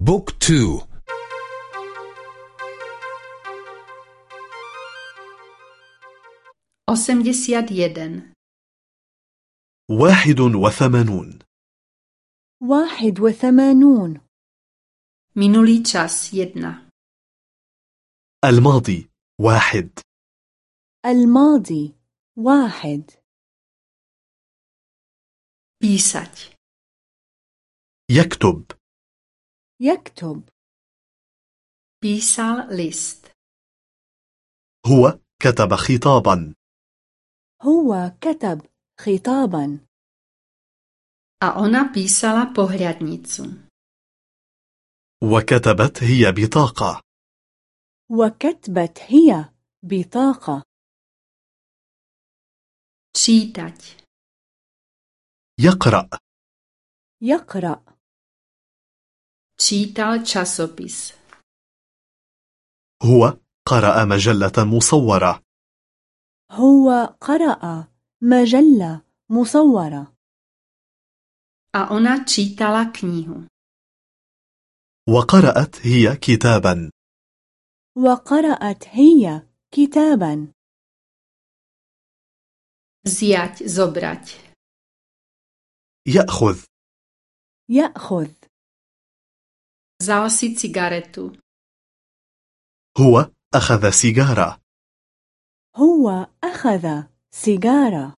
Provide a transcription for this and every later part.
بوك تو. osemdesiat jeden واحد وثمانون. واحد وثمانون. minulý čas jedna الماضي واحد. الماضي واحد. písať يكتب. يكتب. Písal list. هو كتب خطابا. هو كتب خطابا. A ona písala pohľadnicu. وكتبت هي بطاقة. وكتبت هي بطاقة. Čítať. يقرأ. يقرأ. Čítal časopis. هو قرأ مجلة مصورة هو قرأ مجلة مصورة A ona čítala knihu. وقرأت هي كتابا وقرأت هي كتابا Zjať, zobrať. يأخذ يأخذ Vzal si cigaretu. هو أخذ سيجارة هو أخذ سيجارة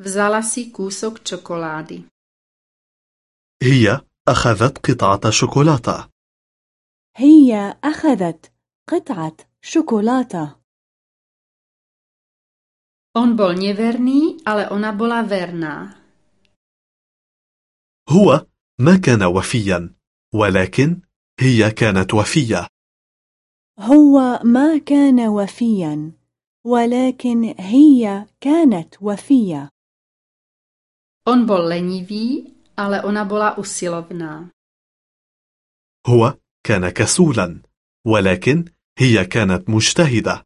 Vzala si kúsok čokolády. هي أخذت قطعة شوكولاتة هي أخذت قطعة شوكولاتة On bol neverný, ale ona bola verná. هو ما كان وفيا ولكن هي كانت وفية. هو ما كان وفيا ولكن هي كانت وفية. On bol lenivý, ale ona bola usilovná. هو كان كسولا ولكن هي كانت مجتهدة.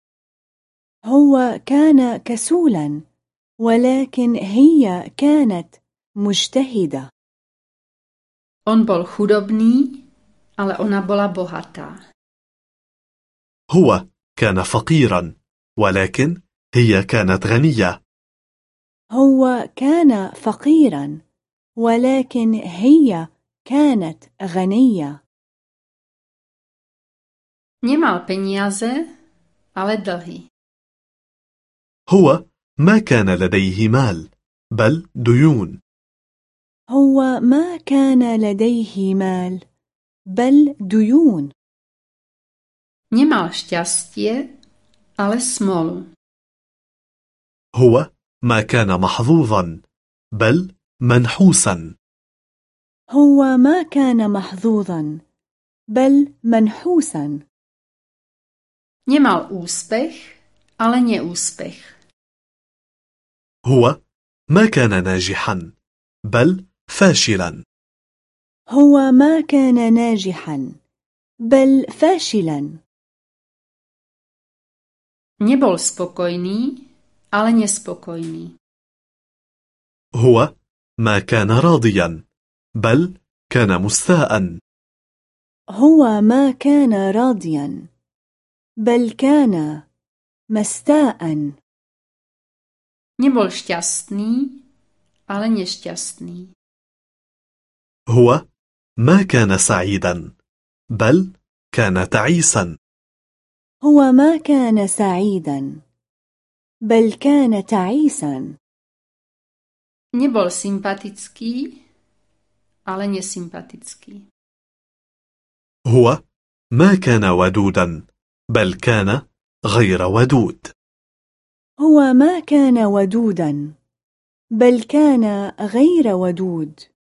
هو كان كسولا ولكن هي كانت مجتهدة. On bol chudobný, ale ona bola bohatá. هو كان فقيرا ولكن هي كانت غنية هو كان فقيرا ولكن هي كانت غنية Nemal peniaze, ale dlhy. هو ما كان لديه مال بل ديون هو ما كان لديه مال بل ديون Nemal šťastie, ale smolu. هو ما كان محظوظا بل منحوسا هو ما كان محظوظا بل منحوسا Nemal úspech, ale neúspech. هو ما كان ناجحا بل فاشلا هو ما كان ناجحا بل فاشلا Nebol spokojný, ale nespokojný. هو ما كان راضيا بل كان مستاء هو ما كان راضيا بل كان مستاء Nebol šťastný, ale nešťastný. هو ما كان سعيدا بل كان تعيسا. هو ما كان سعيدا بل كان تعيسا. Nebol sympatický, ale nesympatický. هو ما كان ودودا بل كان غير ودود. هو ما كان ودودا بل كان غير ودود.